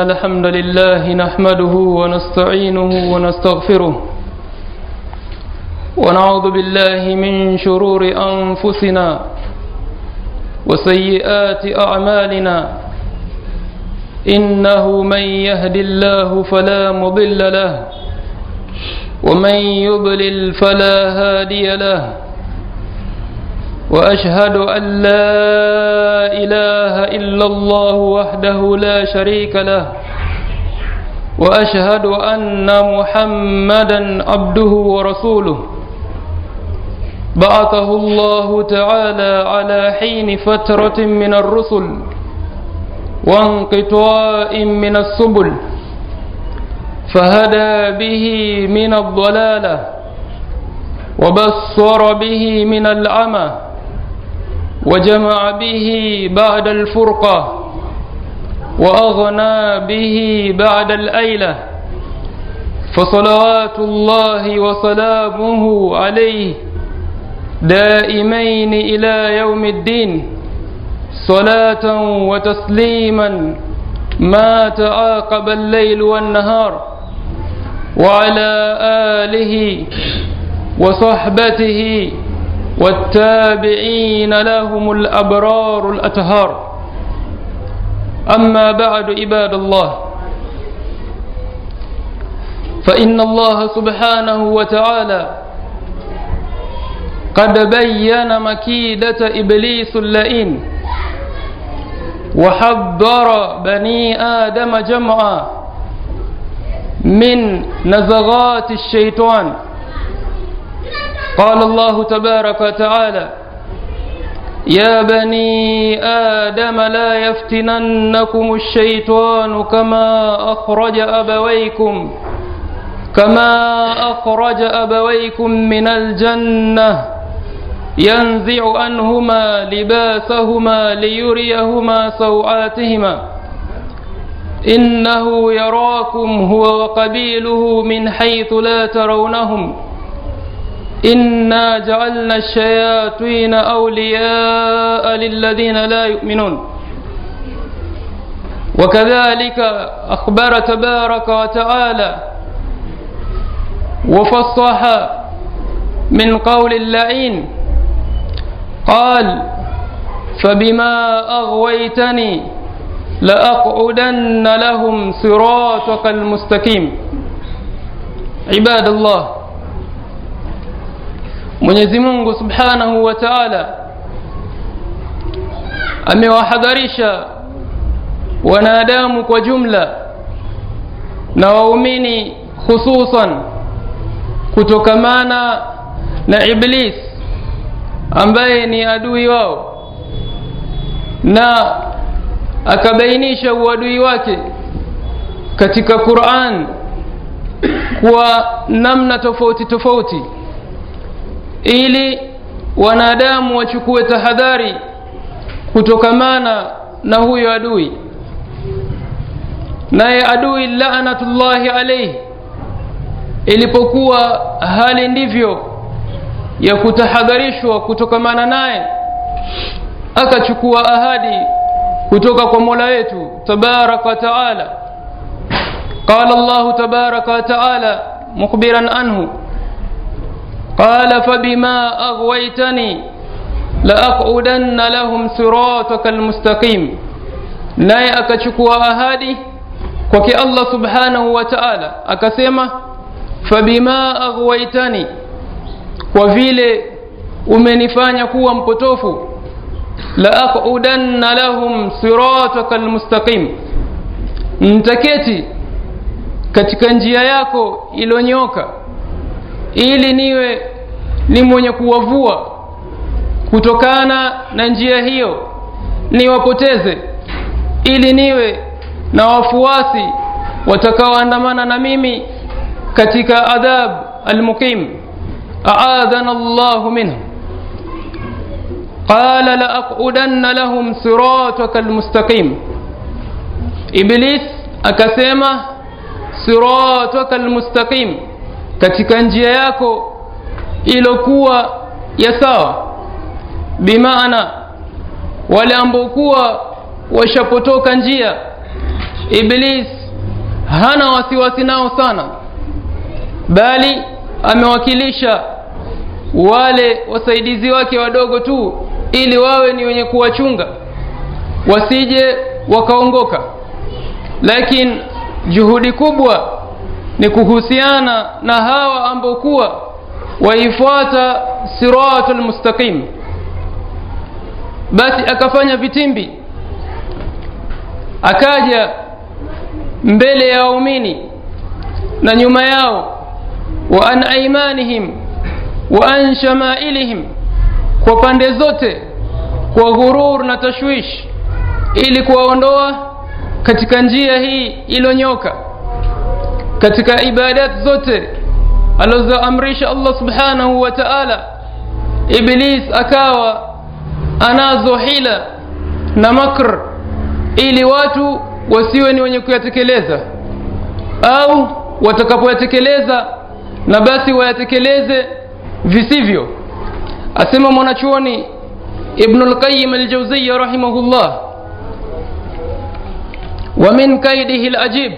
الحمد لله نحمده ونستعينه ونستغفره ونعوذ بالله من شرور أنفسنا وسيئات أعمالنا. إنه من يهد الله فلا مضل له ومن يضلل فلا هادي له. وأشهد أن لا إله إلا الله وحده لا شريك له. وأشهد أن محمدا عبده ورسوله. بعثه الله تعالى على حين فترة من الرسل وانقطاع من السبل. فهدى به من الضلالة وبصر به من العمى. وجمع به بعد الفرقة وأغنى به بعد الأيلة فصلوات الله وسلامه عليه دائمين إلى يوم الدين صلاة وتسليما ما تعاقب الليل والنهار وعلى آله وصحبته والتابعين لهم الأبرار الأتهار. أما بعد عباد الله فإن الله سبحانه وتعالى قد بين مكيدة إبليس اللئيم وحذر بني آدم جمعا من نزغات الشيطان. قال الله تبارك وتعالى يا بني آدم لا يفتننكم الشيطان كما أخرج أبويكم كما أخرج أبويكم من الجنة ينزع عنهما لباسهما ليريهما سوآتهما. إنه يراكم هو وقبيله من حيث لا ترونهم. إنا جعلنا الشياطين أولياء للذين لا يؤمنون. وكذلك أخبر تبارك وتعالى وفصح من قول اللعين. قال فبما أغويتني لأقعدن لهم صراطك المستقيم. عباد الله Mwenyezi Mungu Subhanahu wa Ta'ala amewahadharisha wanadamu kwa jumla na waumini hususan kutokamana na Iblis ambaye ni adui wao na akabainisha uadui wake katika Qur'an kwa namna tofauti tofauti ili wanadamu wachukue tahadhari kutokamana na huyo adui. Naye adui laanatullahi alaihi ilipokuwa hali ndivyo ya kutahadharishwa kutokamana naye akachukua ahadi kutoka kwa Mola wetu tabaraka wa taala. Qala llahu tabaraka wa taala mukhbiran anhu قال فبما أغويتني لأقعدن لهم صراطك المستقيم. ناي أكشكوا أهادي وكي الله سبحانه وتعالى. أكسيما فبما أغويتني وفيلي ومنفان يكوا مكتوف لأقعدن لهم صراطك المستقيم. انتكيتي katika ياكو إلونيوكا. Ili niwe ni mwenye kuwavua kutokana na njia hiyo niwapoteze ili niwe na wafuasi watakaoandamana na mimi katika adhab almuqim. Aadhana Allah minhu. Qala la aqudanna lahum sirataka almustaqim iblis akasema sirataka almustaqim katika njia yako ilokuwa ya sawa. Bimaana wale ambao kuwa washapotoka njia iblis hana wasiwasi nao sana bali amewakilisha wale wasaidizi wake wadogo tu ili wawe ni wenye kuwachunga wasije wakaongoka. Lakini juhudi kubwa ni kuhusiana na hawa ambao kuwa waifuata siratu mustaqim. Basi akafanya vitimbi. Akaja mbele ya waumini na nyuma yao. Wa an aimanihim wa an shamailihim kwa pande zote kwa ghurur na tashwish ili kuwaondoa katika njia hii ilonyoka katika ibadat zote alizoamrisha Allah subhanahu wa ta'ala iblis akawa anazo hila na makr ili watu wasiwe ni wenye kuyatekeleza. Au watakapoyatekeleza na basi wayatekeleze visivyo. Asema mwanachuoni ibn al-qayyim al-jawziyyah rahimahullah wa min kaidihi al-ajib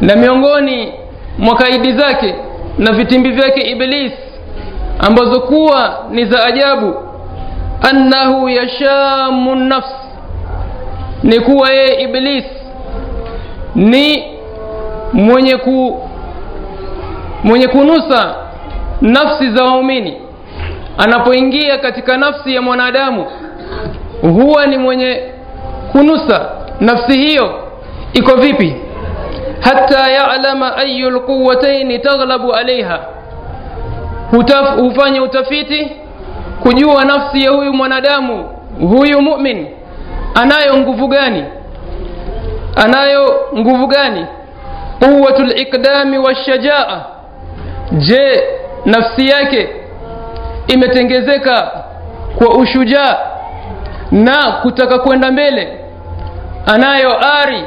na miongoni mwa kaidi zake na vitimbi vyake iblis ambazo kuwa ni za ajabu annahu yashamu nafs ni kuwa yeye iblis ni mwenye ku mwenye kunusa nafsi za waumini. Anapoingia katika nafsi ya mwanadamu huwa ni mwenye kunusa nafsi hiyo. Iko vipi hata yalama ayu lquwataini taghlabu alaiha Hutaf, hufanya utafiti kujua nafsi ya huyu mwanadamu huyu mumin anayo nguvu gani? Anayo nguvu gani? Quwatu liqdami washajaa je nafsi yake imetengezeka kwa ushujaa na kutaka kwenda mbele? Anayo ari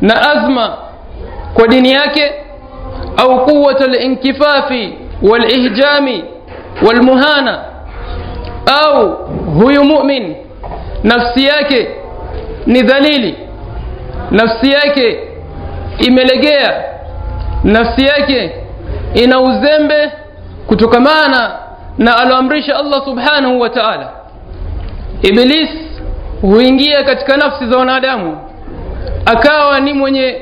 na azma kwa dini yake au quwatu linkifafi walihjami walmuhana au huyu mumin nafsi yake ni dhalili nafsi yake imelegea nafsi yake ina uzembe kutokamana na aloamrisha Allah subhanahu wa ta'ala. Iblis huingia katika nafsi za wanadamu akawa ni mwenye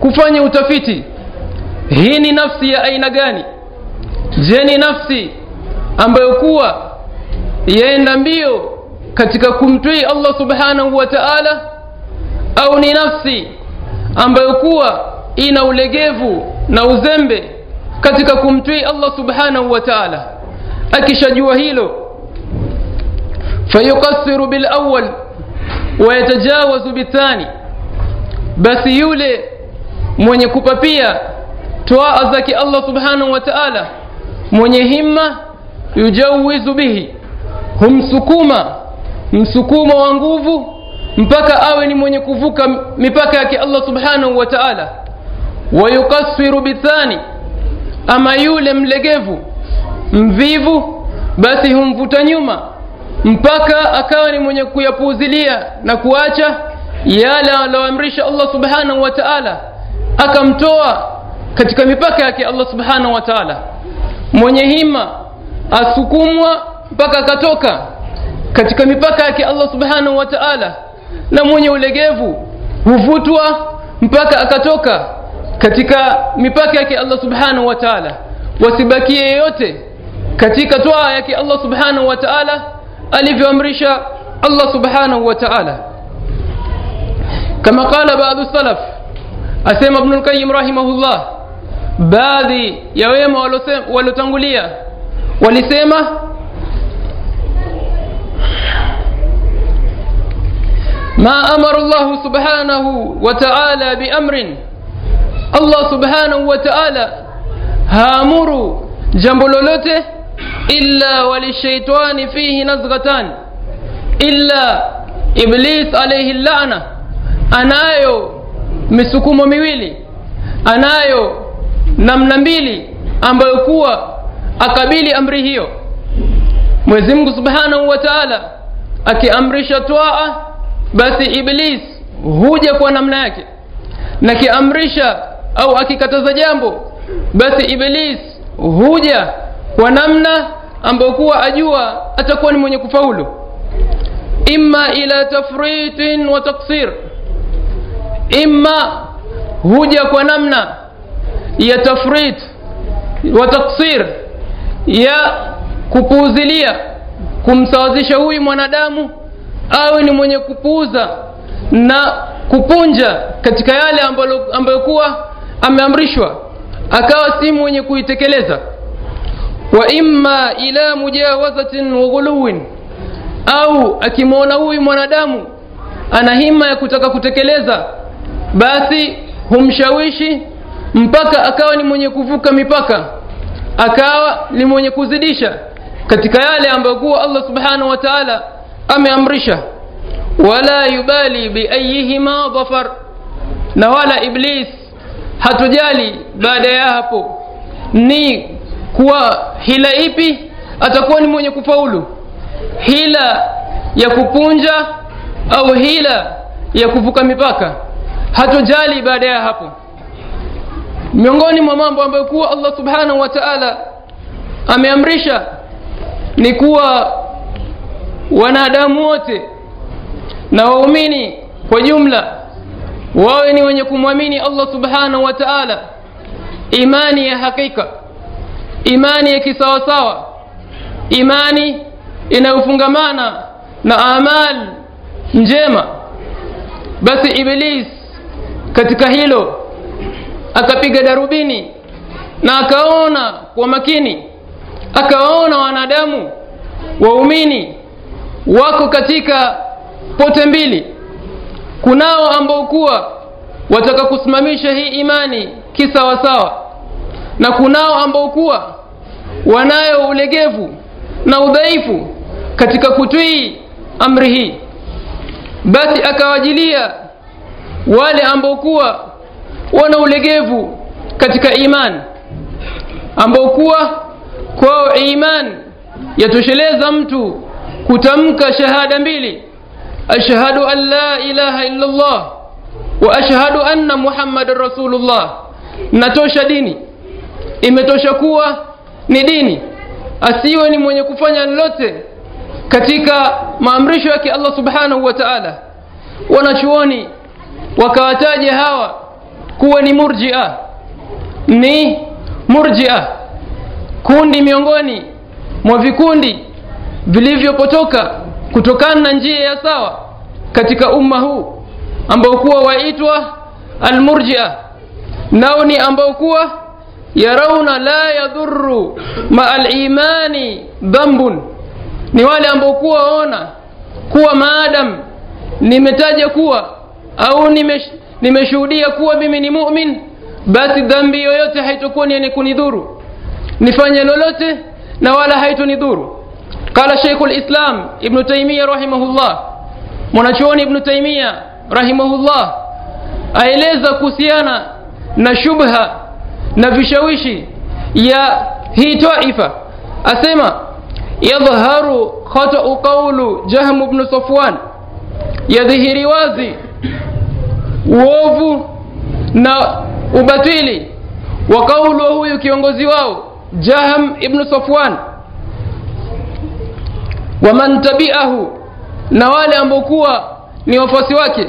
kufanya utafiti. Hii ni nafsi ya aina gani? Je ni nafsi ambayo kuwa yaenda mbio katika kumtwii Allah subhanahu wa ta'ala? Au ni nafsi ambayo kuwa ina ulegevu na uzembe katika kumtwii Allah subhanahu wa ta'ala? Akishajua hilo fayukasiru bil awwal wa yatajawazu bithani basi yule mwenye kupapia twaa zake Allah subhanahu wa ta'ala mwenye himma yujawizu bihi humsukuma msukumo wa nguvu mpaka awe ni mwenye kuvuka mipaka yake Allah subhanahu wa ta'ala. Wayukasiru bithani ama yule mlegevu mvivu basi humvuta nyuma mpaka akawa ni mwenye kuyapuuzilia na kuacha yale aloamrisha Allah subhanahu wa ta'ala akamtoa katika mipaka yake Allah subhanahu wa ta'ala mwenye hima asukumwa mpaka akatoka katika mipaka yake Allah subhanahu wa ta'ala na mwenye ulegevu huvutwa mpaka akatoka katika mipaka yake Allah subhanahu wa ta'ala wasibakie yeyote katika toa yake Allah subhanahu wa ta'ala alivyoamrisha Allah subhanahu wa ta'ala kama qala baadhi salaf asema ibn al-qayyim rahimahullah. Baadhi ya wema waliotangulia walisema ما أمر الله سبحانه وتعالى بأمر الله سبحانه وتعالى هامر جنب إلا وللشيطان فيه نزغتان إلا إبليس عليه اللعنة anayo misukumo miwili anayo namna mbili ambayo kuwa akabili amri hiyo. Mwenyezi Mungu Subhanahu wa Ta'ala akiamrisha twaa basi iblis huja kwa namna yake. Na kiamrisha au akikataza jambo basi iblis huja kwa namna ambayo kuwa ajua atakuwa ni mwenye kufaulu. Imma ila tafritin wa taksir imma huja kwa namna ya tafrit wa taksir ya kupuuzilia kumsawazisha huyu mwanadamu awe ni mwenye kupuuza na kupunja katika yale ambayo, kuwa ameamrishwa akawa si mwenye kuitekeleza. Wa imma ila mujawazatin wa ghuluwin au akimwona huyu mwanadamu ana hima ya kutaka kutekeleza basi humshawishi mpaka akawa ni mwenye kuvuka mipaka akawa ni mwenye kuzidisha katika yale ambayo kuwa Allah subhanahu wa ta'ala ameamrisha. Wala yubali biayihima dhafar na wala iblis hatujali baada ya hapo ni kuwa hila ipi atakuwa ni mwenye kufaulu hila ya kupunja au hila ya kuvuka mipaka hatujali baada ya hapo. Miongoni mwa mambo ambayo kuwa Allah subhanahu wa ta'ala ameamrisha ni kuwa wanadamu wote na waumini kwa jumla wawe ni wenye kumwamini Allah subhanahu wa ta'ala. Imani ya hakika imani ya kisawasawa imani inayofungamana na amal njema. Basi iblis katika hilo akapiga darubini na akaona kwa makini akawaona wanadamu waumini wako katika pote mbili. Kunao ambao kuwa wataka kusimamisha hii imani kisawasawa na kunao ambao kuwa wanayo ulegevu na udhaifu katika kutii amri hii. Basi akawajilia wale ambao kuwa wana ulegevu katika iman ambao kuwa kwao iman yatosheleza mtu kutamka shahada mbili. Ashhadu an la ilaha illa Allah wa ashhadu anna muhammadan rasulullah. Natosha dini. Imetosha kuwa ni dini. Asiwe ni mwenye kufanya lolote katika maamrisho yake Allah subhanahu wa ta'ala. Wanachuoni wakawataja hawa kuwa ni murjia. Ni murjia. Kundi miongoni mwa vikundi vilivyopotoka kutokana na njia ya sawa katika umma huu ambao kuwa waitwa almurjia. Nao ni ambao kuwa yarauna la yadhuru ma alimani dhambun ni wale ambao kuwa waona kuwa maadam. Nimetaja kuwa au nimesh, nimeshuhudia kuwa mimi ni mumin basi dhambi yoyote haitokuwa ni yenye kunidhuru. Nifanye lolote na wala haitonidhuru. Qala sheikhu lislam ibnu taimia rahimahullah mwanachuoni ibnu taimia rahimahullah aeleza kuhusiana na shubha na vishawishi ya hii taifa. Asema yadhharu khatau qaulu jahmu bnu safwan. Yadhihiri wazi uovu na ubatili wa kaulu wa huyu kiongozi wao jaham ibnu safwan. Waman tabiahu na wale ambokuwa ni wafuasi wake.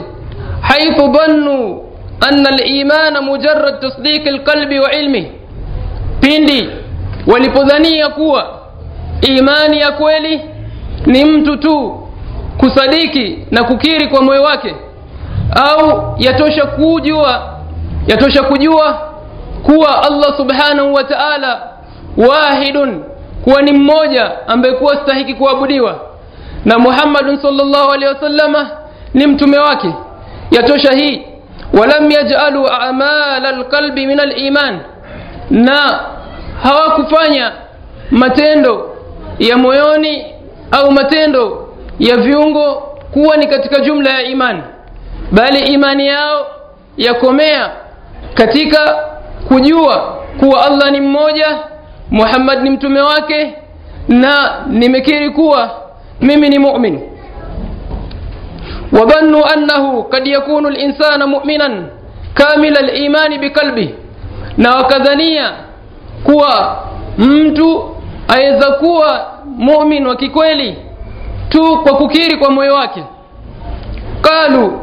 Haithu dhannu anna limana mujarad tasdiqi lqalbi wa ilmi. Pindi walipodhania kuwa imani ya kweli ni mtu tu kusadiki na kukiri kwa moyo wake au yatosha kujua yatosha kujua kuwa Allah subhanahu wa ta'ala wahidun kuwa ni mmoja ambaye kuwa stahiki kuabudiwa. Na Muhammadun sallallahu alaihi wasallama ni mtume wake. Yatosha hii. Walam yaj'alu a'mal alqalbi min aliman. Na hawakufanya matendo ya moyoni au matendo ya viungo kuwa ni katika jumla ya imani bali imani yao yakomea katika kujua kuwa Allah ni mmoja, Muhammad ni mtume wake, na nimekiri kuwa mimi ni mumin. Wabannu annahu kad yakunu linsana muminan kamila limani biqalbi na wakadhania kuwa mtu aweza kuwa mumin wa kikweli tu kwa kukiri kwa moyo wake. qalu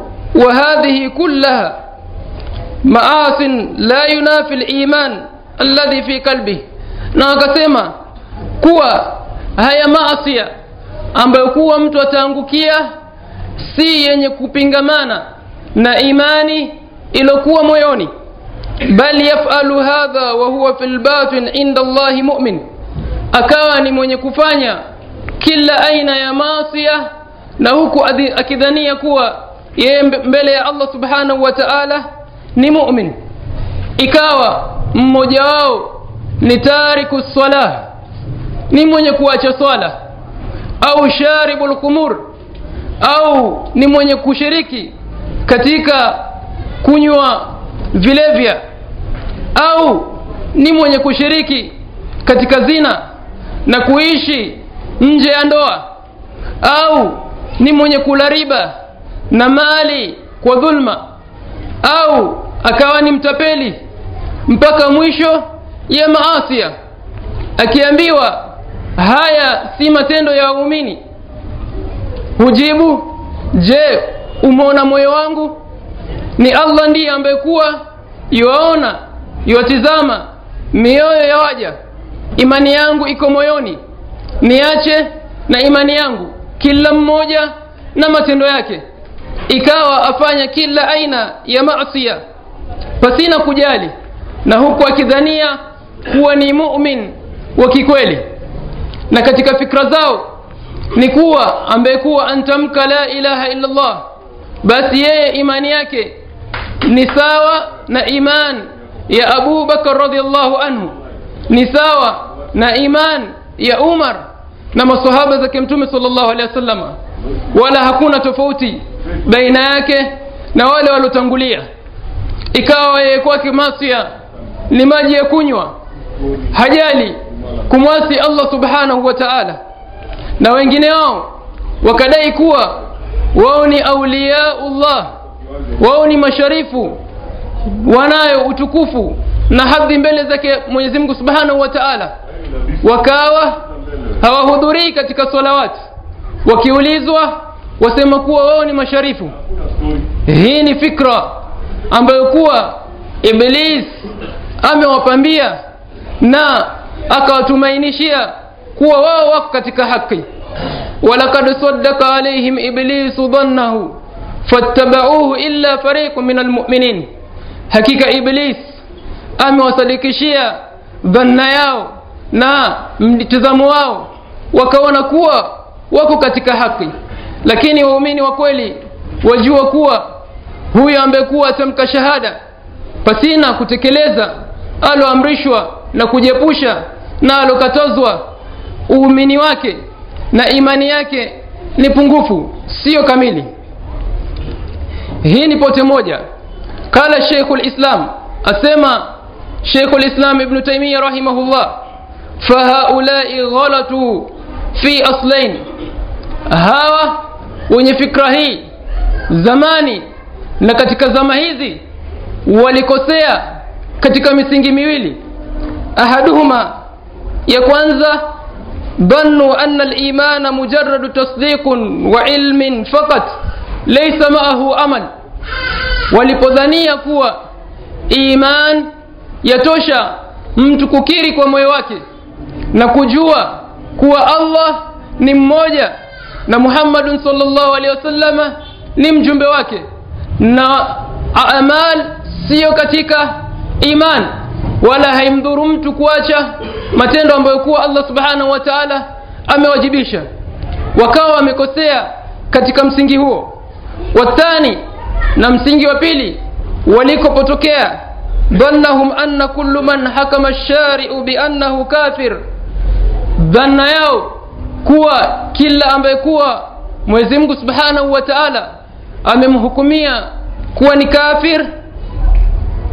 hadhihi kullaha maasin la yunafi liman alladhi fi qalbih na wakasema kuwa haya maasia ambayo kuwa mtu ataangukia si yenye kupingamana na imani iliyokuwa moyoni bal yafalu hadha wa huwa fi lbatin inda allahi mumin akawa ni mwenye kufanya kila aina ya maasia na huku akidhania kuwa yeye mbele ya allah subhanahu wa taala ni mumin. Ikawa mmoja wao ni tariku salah ni mwenye kuacha swala au sharibu lkhumur au ni mwenye kushiriki katika kunywa vilevya au ni mwenye kushiriki katika zina na kuishi nje ya ndoa au ni mwenye kula riba na mali kwa dhulma au akawa ni mtapeli mpaka mwisho ya maasia akiambiwa haya si matendo ya waumini. Hujibu je umeona moyo wangu? Ni allah ndiye ambaye kuwa yuwaona yuwatizama mioyo ya waja. Imani yangu iko moyoni. Niache na imani yangu kila mmoja na matendo yake ikawa afanya kila aina ya masia pasina kujali na huku akidhania kuwa ni mumin wa kikweli na katika fikra zao ni kuwa ambaye kuwa antamka la ilaha illa llah basi yeye imani yake ni sawa na iman ya abu bakar radiallahu anhu ni sawa na iman ya umar na masahaba zake mtume sal llahu alehi wasalama wala hakuna tofauti baina yake na wale waliotangulia. Ikawa yeye kwake masia ni maji ya kunywa hajali kumwasi allah subhanahu wa taala. Na wengine wao wakadai kuwa wao ni auliyaullah wao ni masharifu wanayo utukufu na hadhi mbele zake mwenyezi mungu subhanahu wa taala. Wakawa hawahudhurii katika salawati wakiulizwa wasema kuwa wao ni masharifu. Hii ni fikra ambayo kuwa iblis amewapambia na akawatumainishia kuwa wao wako katika haki. Walakad sadaka alaihim iblisu dhannahu fattabauhu illa fariqu min almuminin. Hakika iblis amewasadikishia dhanna yao na mtizamo wao. Wakaona kuwa wako katika haki lakini waumini wa kweli wajua kuwa huyo ambekuwa atamka shahada pasina kutekeleza aloamrishwa na kujepusha na alokatozwa. Uumini wake na imani yake ni pungufu siyo kamili. Hii ni pote moja. Kala sheikhu lislam asema sheikhu lislam ibnu taimia rahimahullah fahaulai ghalatu fi aslain. Hawa wenye fikra hii zamani na katika zama hizi walikosea katika misingi miwili. Ahaduhuma ya kwanza dhannu anna al-imana mujarradu tasdiqun wa ilmin faqat laysa ma'ahu amal. Walipodhania kuwa iman yatosha mtu kukiri kwa moyo wake na kujua kuwa Allah ni mmoja na muhammadun salllah alehi wasallama ni mjumbe wake. Na amal siyo katika iman wala haimdhuru mtu kuacha matendo ambayo kuwa allah subhanahu wa taala amewajibisha. Wakawa wamekosea katika msingi huo. Wathani na msingi wa pili walikopotokea dhannahum anna kullu man hakama shariu biannahu kafir. Dhanna yao kuwa kila ambaye kuwa mwezi mungu subhanahu wa taala amemhukumia kuwa ni kafir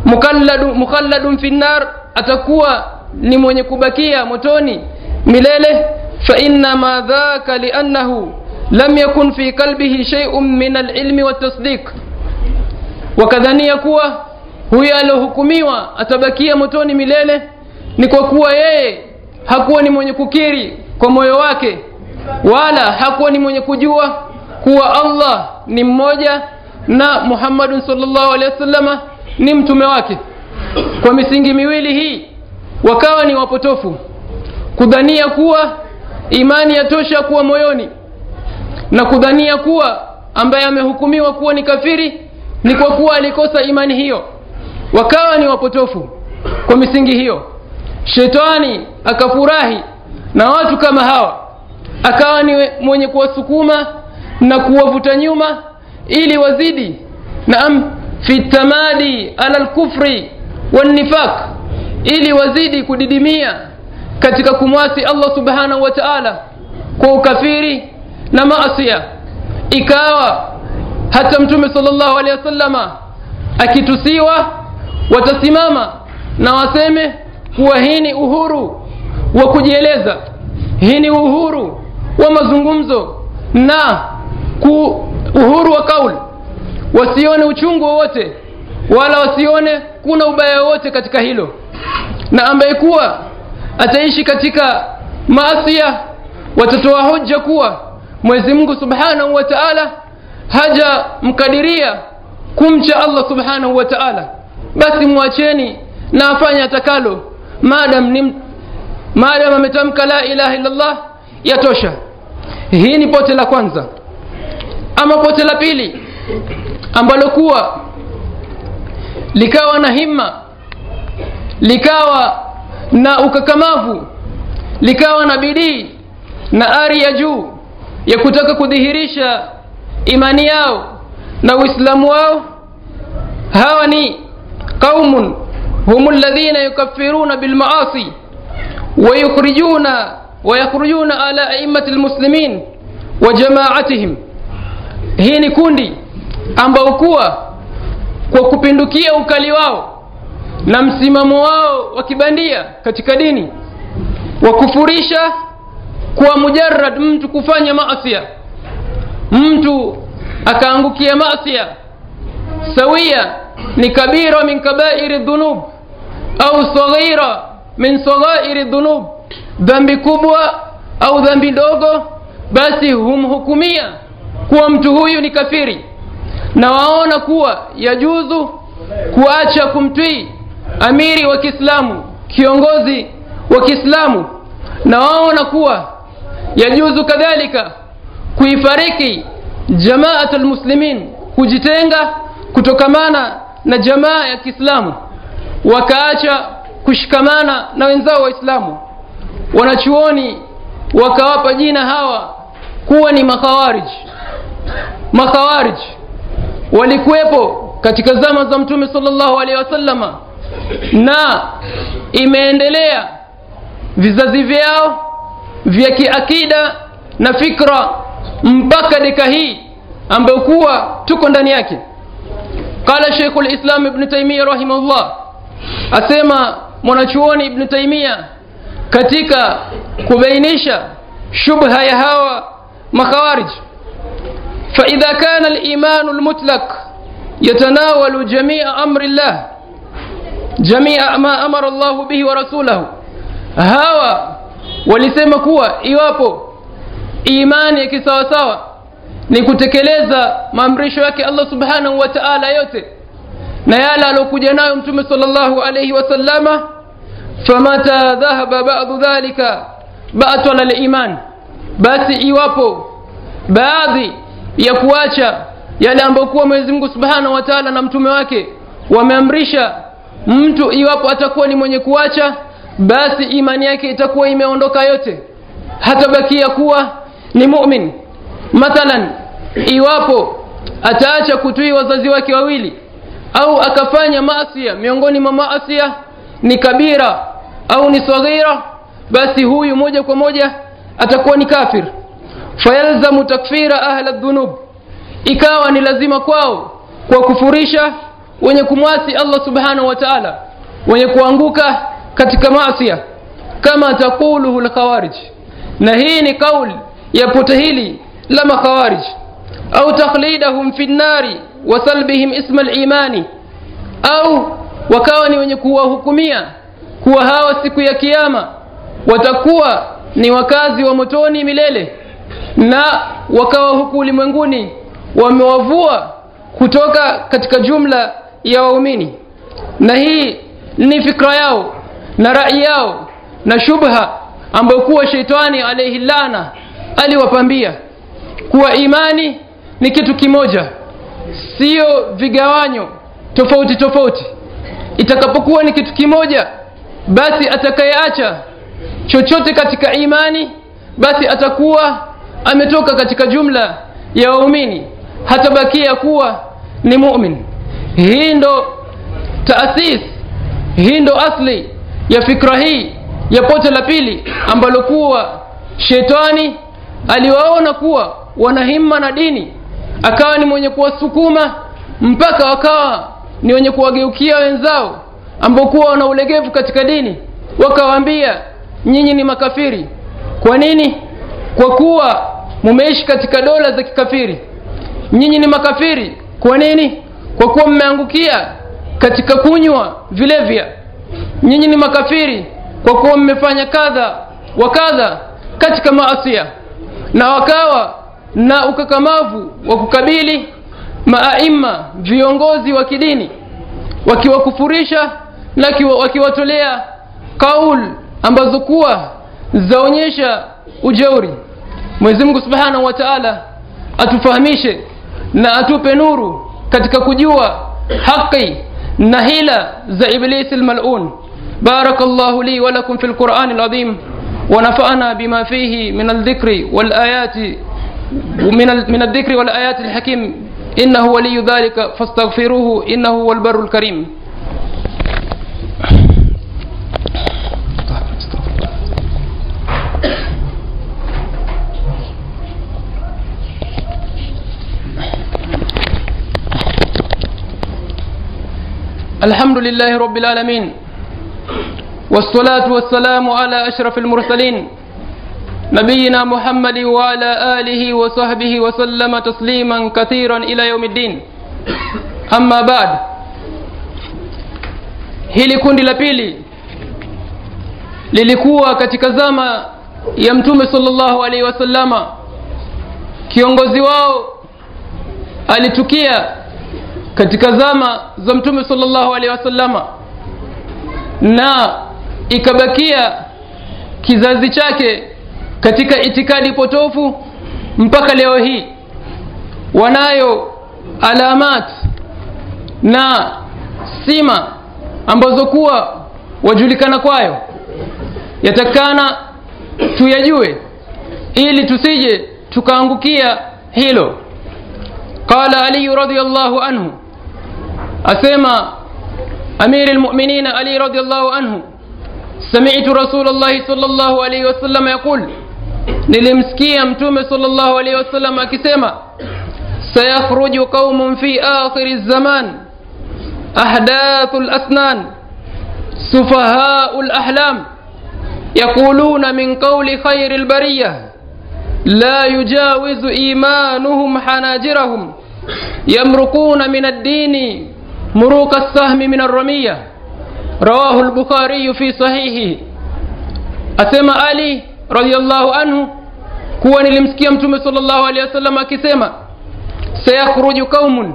mukalladu, mukhalladun fi nar atakuwa ni mwenye kubakia motoni milele. Fainama dhaka liannahu lam yakun fi qalbihi shay'un min alilmi watasdiq wakadhania kuwa huyo aliohukumiwa atabakia motoni milele ni kwa kuwa yeye hakuwa ni mwenye kukiri kwa moyo wake. Wala hakuwa ni mwenye kujua kuwa allah ni mmoja na muhammadun sallallahu alaihi wasallama ni mtume wake. Kwa misingi miwili hii wakawa ni wapotofu. Kudhania kuwa imani yatosha kuwa moyoni na kudhania kuwa ambaye amehukumiwa kuwa ni kafiri ni kwa kuwa alikosa imani hiyo. Wakawa ni wapotofu kwa misingi hiyo. Shetani akafurahi na watu kama hawa. Akawa ni mwenye kuwasukuma na kuwavuta nyuma ili wazidi. Naam fi tamadi ala lkufri wannifaq ili wazidi kudidimia katika kumwasi allah subhanahu wa taala kwa ukafiri na maasia ikawa hata mtume salllahu alehi wasallama akitusiwa watasimama na waseme kuwa hii ni uhuru wa kujieleza. Hii ni uhuru wa mazungumzo na ku uhuru wa kauli. Wasione uchungu wowote wala wasione kuna ubaya wowote katika hilo. Na ambaye kuwa ataishi katika maasia watatoa hoja kuwa Mwenyezi mungu subhanahu wa taala haja mkadiria kumcha allah subhanahu wa taala. Basi mwacheni na afanye atakalo. Madam ni maadam ametamka la ilaha illallah. Yatosha hii ni pote la kwanza. Ama pote la pili ambalo kuwa likawa na himma likawa na ukakamavu likawa na bidii na ari ya juu ya kutaka kudhihirisha imani yao na uislamu wao hawa ni qaumun hum alladhina yukaffiruna bilmaasi ويخرجون ويخرجون ala aimati المسلمين wa jamaatihim hii ni kundi ambao kuwa kwa kupindukia ukali wao na msimamo wao wa kibandia katika dini wakufurisha kwa mujarad mtu kufanya maasia mtu akaangukia maasia sawia ni kabira min kabairi dhunub au saghira min saghairi dhunub dhambi kubwa au dhambi ndogo basi humhukumia kuwa mtu huyu ni kafiri. Na waona kuwa yajuzu kuacha kumtwii amiri wa kiislamu kiongozi wa kiislamu. Na waona kuwa yajuzu kadhalika kuifariki jamaat lmuslimin kujitenga kutokamana na jamaa ya kiislamu. Wakaacha kushikamana na wenzao waislamu wanachuoni wakawapa jina hawa kuwa ni makhawarij. Makhawarij walikuwepo katika zama za mtume salllahu alehi wasallama na imeendelea vizazi vyao vya kiakida na fikra mpaka deka hii ambayo kuwa tuko ndani yake. Qala sheikhu lislam ibnu taimia rahimahullah asema mwanachuoni ibnu taimia katika kubainisha shubha ya hawa makhawarij فإذا كان الإيمان المطلق يتناول جميع أمر الله جميع ما أمر الله به ورسوله hawa walisema kuwa iwapo imani ya kisawasawa ni kutekeleza maamrisho yake allah subhanahu wa taala yote na yale aliokuja nayo mtume salllahu alaihi wasallama famata dhahaba badu dhalika. Batala liman basi iwapo baadhi ya kuacha yale ambayo kuwa mwenyezi mungu subhanahu wa taala na mtume wake wameamrisha mtu iwapo atakuwa ni mwenye kuacha basi imani yake itakuwa imeondoka yote. Hatabakia kuwa ni mumin. Mathalan iwapo ataacha kutii wazazi wake wawili au akafanya maasia miongoni mwa maasia ni kabira au ni saghira basi huyu moja kwa moja atakuwa ni kafir. Fayalzamu takfira ahla dhunub ikawa ni lazima kwao kwa kufurisha wenye kumwasi allah subhanahu wa taala wenye kuanguka katika maasi kama taquluhu lkhawarij na hii ni kauli ya pote hili la khawarij au taqlidahum fi nari wa salbihim isma limani au wakawa ni wenye kuwahukumia kuwa hawa siku ya kiyama watakuwa ni wakazi wa motoni milele na wakawa huku ulimwenguni wamewavua kutoka katika jumla ya waumini. Na hii ni fikra yao na rai yao na shubha ambayo kuwa sheitani alaihi lana aliwapambia. Kuwa imani ni kitu kimoja sio vigawanyo tofauti tofauti itakapokuwa ni kitu kimoja basi atakayeacha chochote katika imani basi atakuwa ametoka katika jumla ya waumini hatabakia kuwa ni mumin. Hii ndo taasis hii ndo asli ya fikra hii ya pote la pili ambalo kuwa shetani aliwaona kuwa wanahimma na dini akawa ni mwenye kuwasukuma mpaka wakawa ni wenye kuwageukia wenzao ambao kuwa wana ulegevu katika dini wakawaambia nyinyi ni makafiri. Kwa nini? Kwa kuwa mumeishi katika dola za kikafiri. Nyinyi ni makafiri. Kwa nini? Kwa kuwa mmeangukia katika kunywa vilevya. Nyinyi ni makafiri. Kwa kuwa mmefanya kadha wa kadha katika maasia. Na wakawa na ukakamavu wa kukabili maaima viongozi wa kidini wakiwakufurisha na wakiwatolea kaul ambazo kuwa zaonyesha ujeuri mwenyezi mungu subhanahu wa taala atufahamishe na atupe nuru katika kujua haqi na hila za iblisi lmalun بارك الله لي ولكم في القرآن العظيم ونفعنا بما فيه من الذكر والآيات من من الذكر والآيات الحكيم إنه ولي ذلك فاستغفروه إنه هو البر الكريم. الحمد لله رب العالمين والصلاة والسلام على أشرف المرسلين نبينا محمد وعلى آله وصحبه وسلم تسليما كثيرا إلى يوم الدين أما بعد hili kundi la pili lilikuwa katika zama ya mtume sallallahu alaihi wasallama kiongozi wao alitukia katika zama za mtume sallallahu alaihi wasallama na ikabakia kizazi chake katika itikadi potofu mpaka leo hii wanayo alamat na sima ambazo kuwa wajulikana kwayo yatakana tuyajue ili tusije tukaangukia hilo qala aliyu radiallahu anhu asema amiri lmuminin ali radiallahu anhu الله صلى الله عليه وسلم يقول nilimsikia mtume sallallahu alaihi wasallam akisema sayakhruju qaumun fi akhiri zaman ahdathu lasnan sufahau lahlam yaquluna min qauli khairi lbariya la yujawizu imanuhum hanajirahum yamrukuna min addini muruka lsahmi min alramiya rawahu lbukhariyu fi sahihihi asema ali radiallahu anhu kuwa nilimsikia mtume sallallahu alaihi wasallam akisema sayakhruju qaumun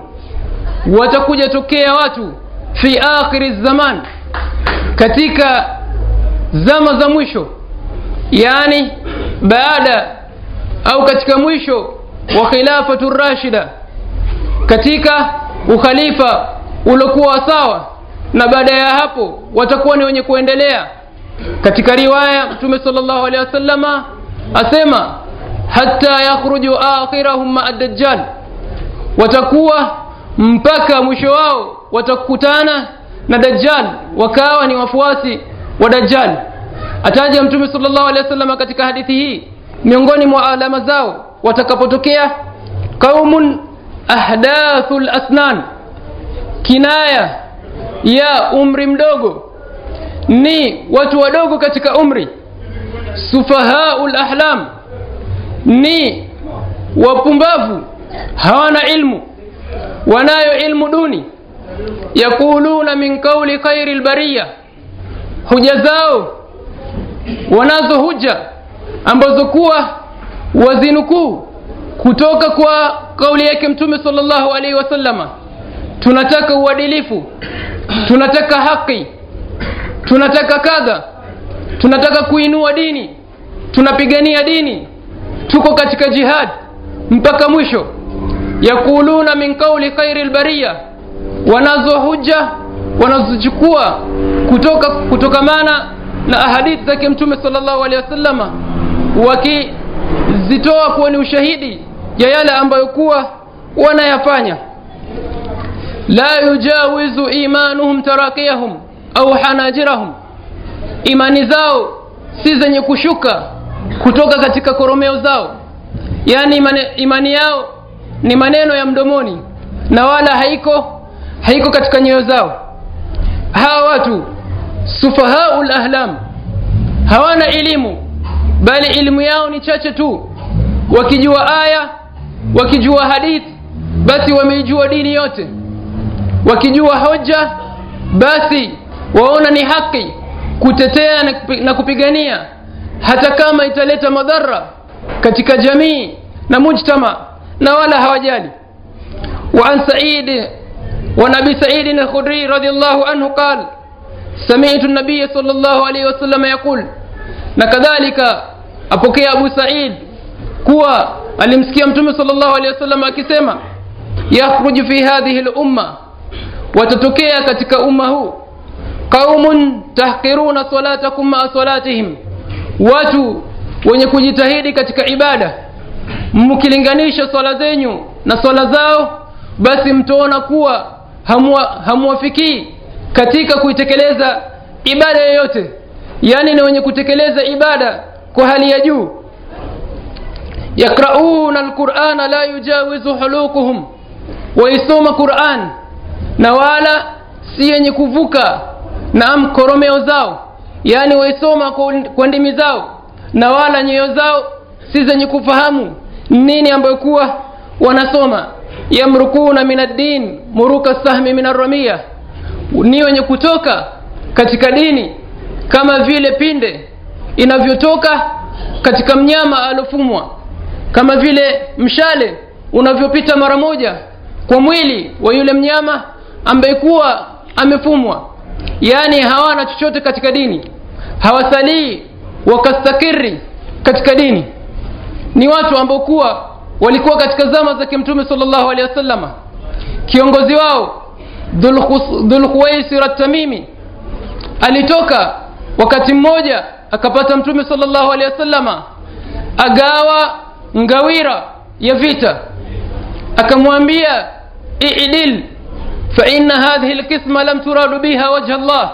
watakuja tokea watu fi akhiri zaman katika zama za mwisho yani baada au katika mwisho wa khilafatu rashida katika ukhalifa uliokuwa sawa na baada ya hapo watakuwa ni wenye kuendelea katika riwaya mtume sallallahu alaihi wasallama asema hata yakhruju akhirahum maa dajjal. Watakuwa mpaka mwisho wao watakutana na dajjal wakawa ni wafuasi wa dajjal. Ataja mtume sallallahu alaihi wasallama katika hadithi hii miongoni mwa alama zao watakapotokea qaumun ahdathu lasnan kinaya ya umri mdogo ni watu wadogo katika umri. Sufahau lahlam ni wapumbavu hawana ilmu wanayo ilmu duni. Yaquluna min qauli khairi lbariya huja zao wanazo huja ambazo kuwa wazinukuu kutoka kwa kauli yake mtume sal salllahu alaihi wasallama tunataka uadilifu tunataka haki tunataka kadha tunataka kuinua dini. Tunapigania dini. Tuko katika jihad. Mpaka mwisho. Yakuluna min qauli khairi lbariya wanazo huja wanazochukua kutoka kutokamana na ahadithi zake mtume salllahu alehi wasalama wakizitoa kuwa ni ushahidi ya yale ambayo kuwa wanayafanya. La yujawizu imanuhum tarakiyahum au hanajirahum. Imani zao si zenye kushuka kutoka katika koromeo zao. Yaani imani, imani yao ni maneno ya mdomoni na wala haiko haiko katika nyoyo zao. Hawa watu sufahau lahlam hawana elimu bali elimu yao ni chache tu. Wakijua aya wakijua hadithi basi wameijua dini yote. Wakijua hoja basi waona ni haki kutetea na kupigania hata kama italeta madhara katika jamii na mujtama na wala hawajali وعن سعيد وعن ابي سعيد الخدري رضي الله عنه قال سمعت النبي صلى الله عليه وسلم يقول نكذلك apokea abu said kuwa alimsikia mtume sal llahu alehi wasallam akisema yakhruju fi hadhihi lumma watatokea katika umma huu qaumun tahqiruna salatakum maa salatihim. Watu wenye kujitahidi katika ibada mkilinganisha swala zenyu na swala zao basi mtaona kuwa hamwafikii katika kuitekeleza ibada yoyote. Yaani ni wenye kutekeleza ibada kwa hali ya juu. Yakrauna alqurana la yujawizu hulukuhum. Waisoma quran na wala si yenye kuvuka naam koromeo zao. Yaani waisoma kwa ndimi zao. Na wala nyoyo zao si zenye kufahamu nini ambayo kuwa wanasoma. Yamrukuna min addin muruka sahmi min arramia ni wenye kutoka katika dini kama vile pinde inavyotoka katika mnyama alofumwa. Kama vile mshale unavyopita mara moja kwa mwili wa yule mnyama ambaye kuwa amefumwa yaani hawana chochote katika dini. Hawasalii wakastakiri katika dini. Ni watu ambao kuwa walikuwa katika zama za kimtume sallallahu alehi wasalama kiongozi wao dhulkhuwaisir tamimi alitoka wakati mmoja akapata mtume sallallahu alehi wasalama agawa ngawira ya vita. Akamwambia idil فإن هذه القسمة لم تراد بها وجه الله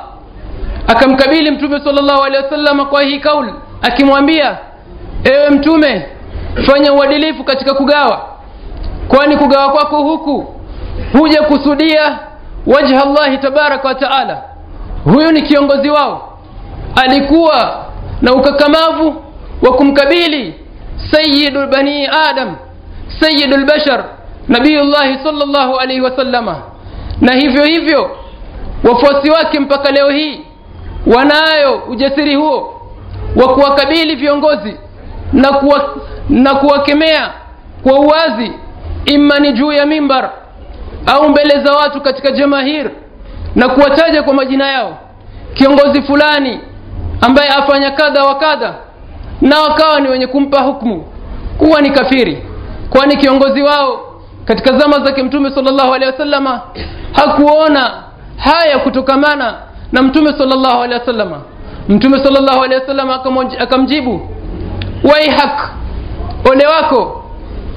أكم كبيل متومي صلى الله عليه وسلم قوله كول أكم وانبيا إيه متومي فاني وادليف كتك كغاوة كواني كغاوة كوكو هكو هجا كسودية وجه الله تبارك وتعالى هو ni kiongozi wao alikuwa na ukakamavu wa kumkabili sayyidul bani adam sayyidul bashar nabiyullah sallallahu alayhi wasallama na hivyo hivyo wafuasi wake mpaka leo hii wanayo ujasiri huo wa kuwakabili viongozi na kuwa, na kuwakemea kwa uwazi ima ni juu ya mimbar au mbele za watu katika jamahir na kuwataja kwa majina yao. Kiongozi fulani ambaye afanya kadha wa kadha na wakawa ni wenye kumpa hukmu kuwa ni kafiri kwani kiongozi wao katika zama zake mtume salllahu alehi wasallama hakuona haya kutokamana na mtume salllahu alehi wasallama. Mtume salllahu alehi wasallama akamjibu waihak ole wako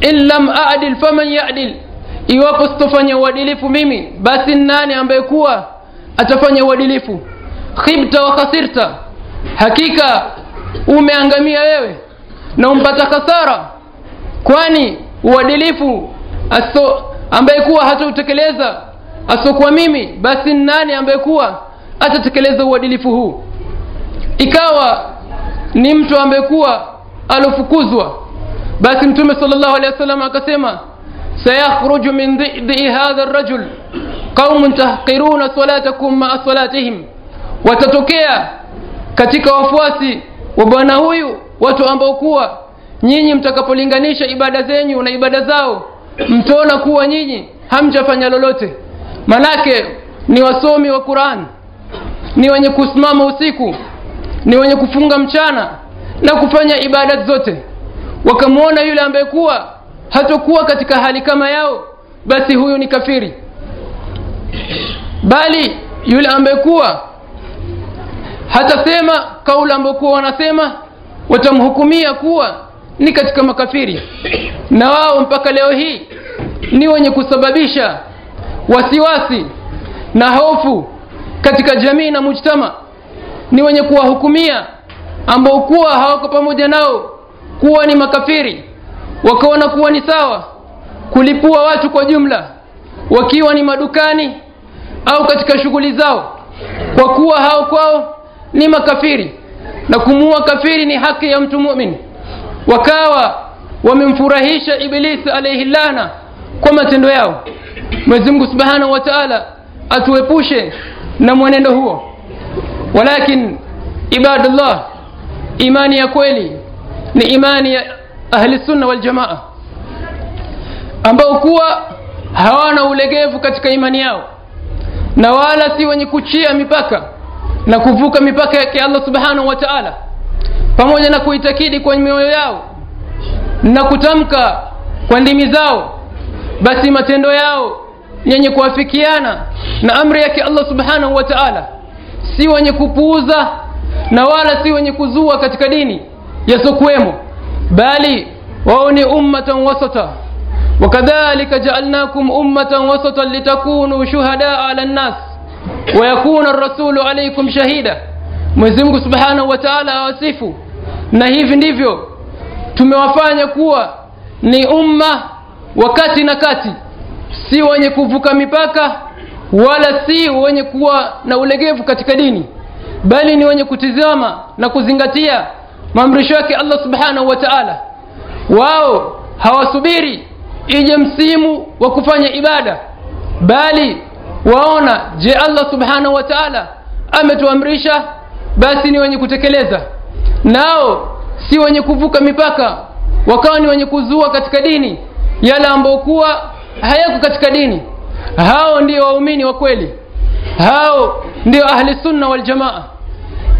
in lam adil faman yadil iwapo sitofanya uadilifu mimi basi nani ambaye kuwa atafanya uadilifu? Khibta wa khasirta hakika umeangamia wewe na umpata khasara. Kwani uadilifu aso ambaye kuwa hatautekeleza asokuwa mimi basi nani ambaye kuwa atatekeleza uadilifu huu? Ikawa ni mtu ambaye kuwa alofukuzwa basi mtume sallallahu alaihi wasallam akasema sayakhruju min dhidhi hadha rajul qaumun tahqiruna salatakum maa salatihim. Watatokea katika wafuasi wa bwana huyu watu ambao kuwa nyinyi mtakapolinganisha ibada zenyu na ibada zao mtaona kuwa nyinyi hamjafanya lolote. Manake ni wasomi wa quran ni wenye kusimama usiku ni wenye kufunga mchana na kufanya ibada zote. Wakamwona yule ambaye kuwa hatokuwa katika hali kama yao basi huyu ni kafiri. Bali yule ambaye kuwa hatasema kauli ambayo kuwa wanasema watamhukumia kuwa ni katika makafiri. Na wao mpaka leo hii ni wenye kusababisha wasiwasi na hofu katika jamii na mujtama. Ni wenye kuwahukumia ambao kuwa hawako pamoja nao kuwa ni makafiri. Wakaona kuwa ni sawa kulipua watu kwa jumla wakiwa ni madukani au katika shughuli zao. Kwa kuwa hao kwao ni makafiri. Na kumuua kafiri ni haki ya mtu mumin wakawa wamemfurahisha ibilisi alayhi lana kwa matendo yao. Mwenyezi mungu subhanahu wa taala atuepushe na mwenendo huo. Walakin ibadallah imani ya kweli ni imani ya ahli sunna wal jamaa ambao kuwa hawana ulegevu katika imani yao na wala si wenye kuchia mipaka na kuvuka mipaka yake allah subhanahu wa taala pamoja na kuitakidi kwa mioyo yao na kutamka kwa ndimi zao basi matendo yao yenye kuafikiana na amri yake allah subhanahu wa taala si wenye kupuuza na wala si wenye kuzua katika dini yasokuwemo bali wao ni ummatan wasata وكذلك جعلناكم أمة وسطا لتكونوا شهداء على الناس ويكون الرسول عليكم شهيدا Mwenyezi Mungu Subhanahu wa Ta'ala awasifu na hivi ndivyo tumewafanya kuwa ni umma wakati na kati. Si wenye kuvuka mipaka wala si wenye kuwa na ulegevu katika dini bali ni wenye kutizama na kuzingatia maamrisho yake Allah Subhanahu wa Ta'ala. Wao hawasubiri ije msimu wa kufanya ibada bali waona je allah subhanahu wa taala ametuamrisha? Basi ni wenye kutekeleza nao si wenye kuvuka mipaka wakawa ni wenye kuzua katika dini. Yale ambayo kuwa hayako katika dini hao ndio waumini wa kweli. Hao ndio ahli sunna wal jamaa.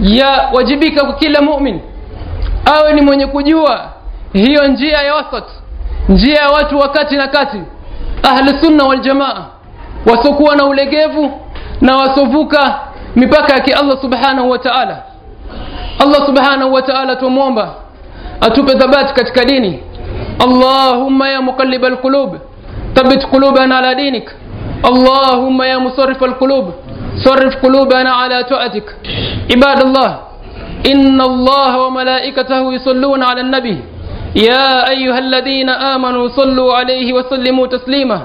Ya wajibika kwa kila mumin. Awe ni mwenye kujua hiyo njia ya wasat njia ya watu wa kati na kati. Ahli sunna wal jamaa wasokuwa na ulegevu na wasovuka mipaka yake allah subhanahu wa taala wa taala tumwomba atupe dhabati katika dini allahumma ya muqallib alqulub ثبت قلوبنا على دينك. اللهم يا مصرف القلوب. صرف قلوبنا على طاعتك. عباد الله إن الله وملائكته يصلون على النبي. يا أيها الذين آمنوا صلوا عليه وسلموا تسليما.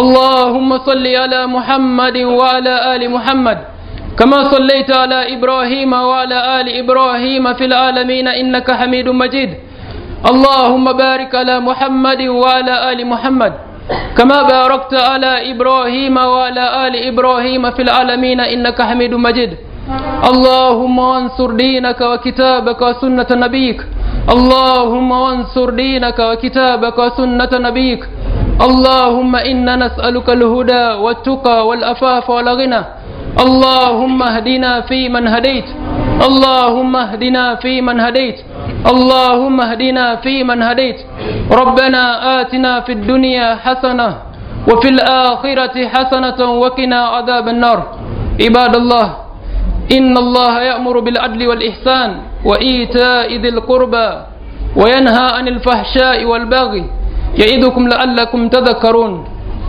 اللهم صل على محمد وعلى آل محمد. كما صليت على إبراهيم وعلى آل إبراهيم في العالمين إنك حميد مجيد. اللهم بارك على محمد وعلى آل محمد. كما باركت على إبراهيم وعلى آل إبراهيم في العالمين إنك حميد مجيد. اللهم وانصر دينك وكتابك وسنة نبيك. اللهم وانصر دينك وكتابك وسنة نبيك. اللهم إنا نسألك الهدى والتقى والأفاف والغنى. اللهم اهدنا فيمن هديت. اللهم اهدنا فيمن هديت. اللهم اهدنا فيمن هديت. ربنا آتنا في الدنيا حسنة وفي الآخرة حسنة وقنا عذاب النار. عباد الله إن الله يأمر بالعدل والإحسان وإيتاء ذي القربى وينهى عن الفحشاء والبغي يعظكم لعلكم تذكرون.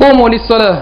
قوموا للصلاة.